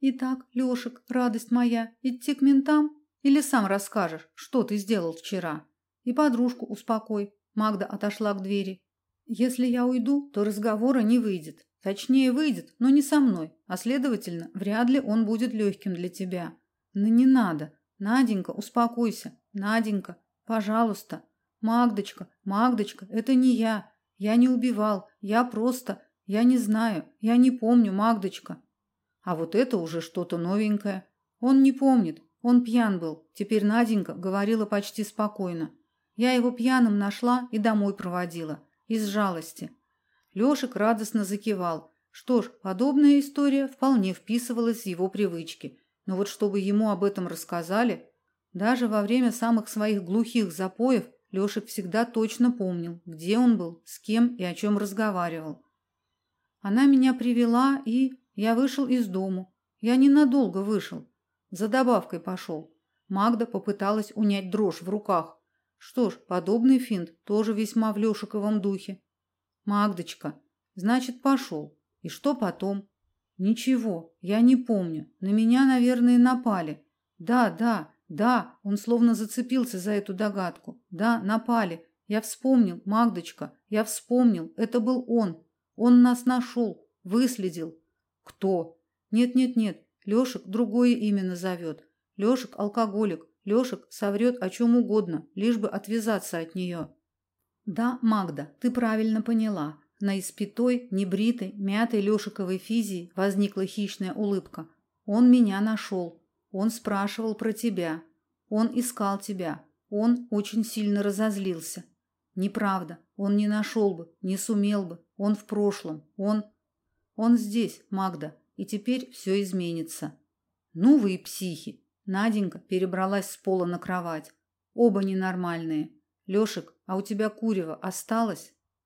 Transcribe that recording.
Итак, Лёшек, радость моя, идти к ментам или сам расскажешь, что ты сделал вчера? И подружку успокой. Магда отошла к двери. Если я уйду, то разговора не выйдет. Точнее, выйдет, но не со мной, а следовательно, вряд ли он будет легким для тебя. Но не надо. Наденька, успокойся. Наденька, пожалуйста. Магдочка, Магдочка, это не я. Я не убивал. Я просто, я не знаю, я не помню, Магдочка. А вот это уже что-то новенькое. Он не помнит. Он пьян был. Теперь Наденька говорила почти спокойно. Я его пьяным нашла и домой проводила из жалости. Лёшек радостно закивал. Что ж, подобная история вполне вписывалась в его привычки. Но вот чтобы ему об этом рассказали, даже во время самых своих глухих запоев Лёшек всегда точно помнил, где он был, с кем и о чем разговаривал. Она меня привела, и я вышел из дому. Я ненадолго вышел. За добавкой пошел. Магда попыталась унять дрожь в руках. Что ж, подобный финт тоже весьма в Лёшиковом духе. Магдочка, значит, пошел. И что потом? Ничего, я не помню. На меня, наверное, напали. Да, да, да, он словно зацепился за эту догадку. Да, напали. Я вспомнил, Магдочка, я вспомнил. Это был он. Он нас нашел, выследил. Кто? Нет, нет, нет. Лёшек другое имя назовет. Лёшек алкоголик. Лёшек соврет о чем угодно, лишь бы отвязаться от нее. Да, Магда, ты правильно поняла. На испятой, небритой, мятой Лёшиковой физии возникла хищная улыбка. Он меня нашел. Он спрашивал про тебя. Он искал тебя. Он очень сильно разозлился. Неправда. Он не нашел бы, не сумел бы. Он в прошлом. Он он здесь, Магда, и теперь все изменится. Ну вы и психи. Наденька перебралась с пола на кровать. Оба ненормальные. Лёшек, а у тебя курево осталось?